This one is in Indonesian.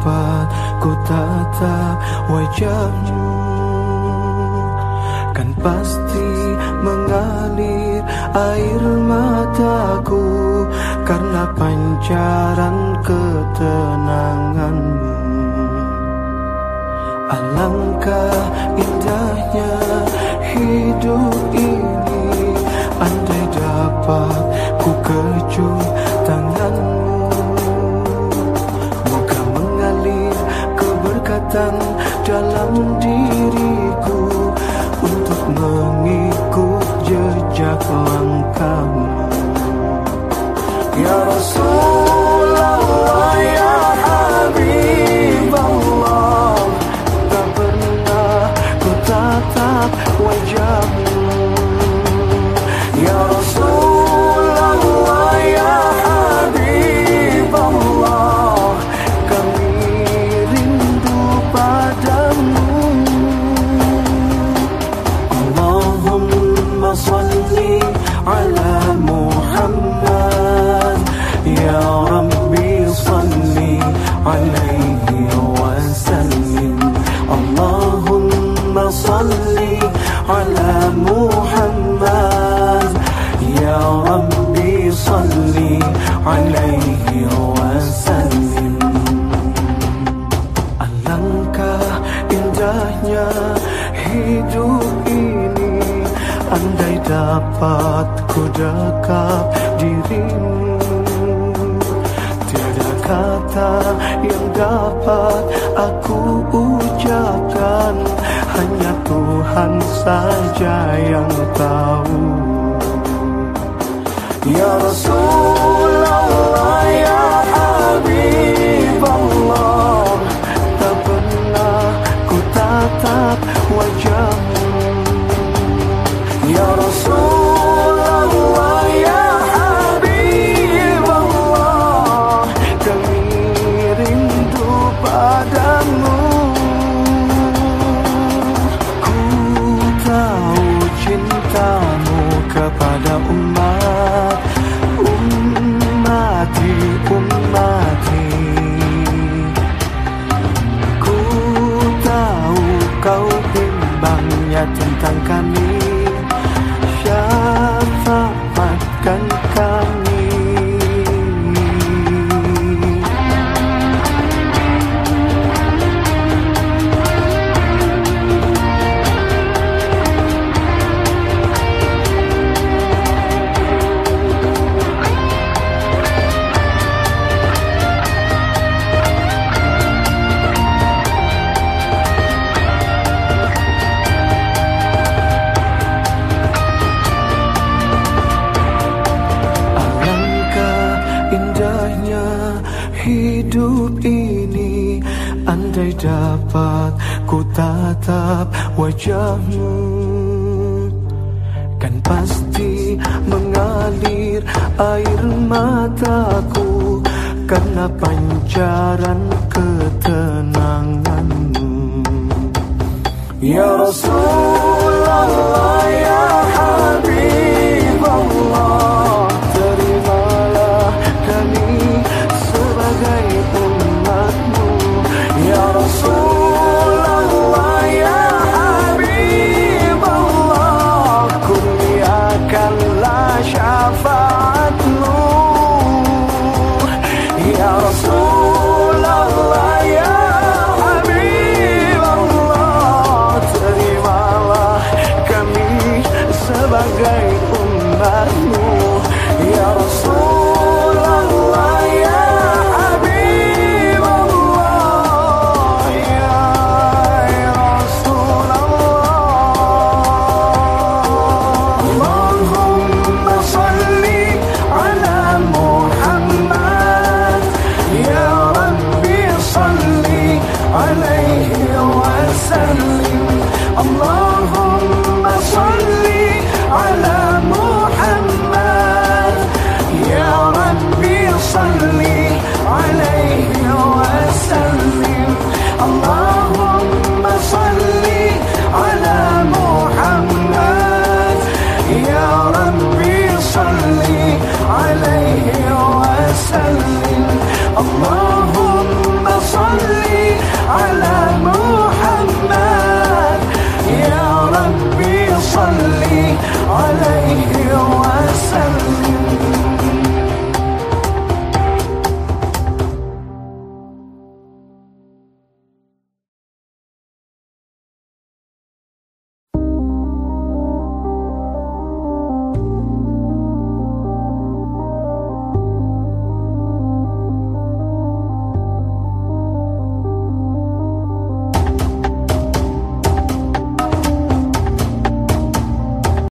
tatap wajahmu. Kan pasti mengalir air mataku Karena pancaran ketenanganmu. Alangkah indahnya hidup ini indahnya hidup ini. Andai dapat ku dekap dirimu. Tiada kata yang dapat aku ucapkan. Hanya Tuhan saja yang tahu. Ya Rasulullah dapat ku tatap wajahmu. Kan pasti mengalir air mataku Karena pancaran ketenanganmu. Ya ya cantar.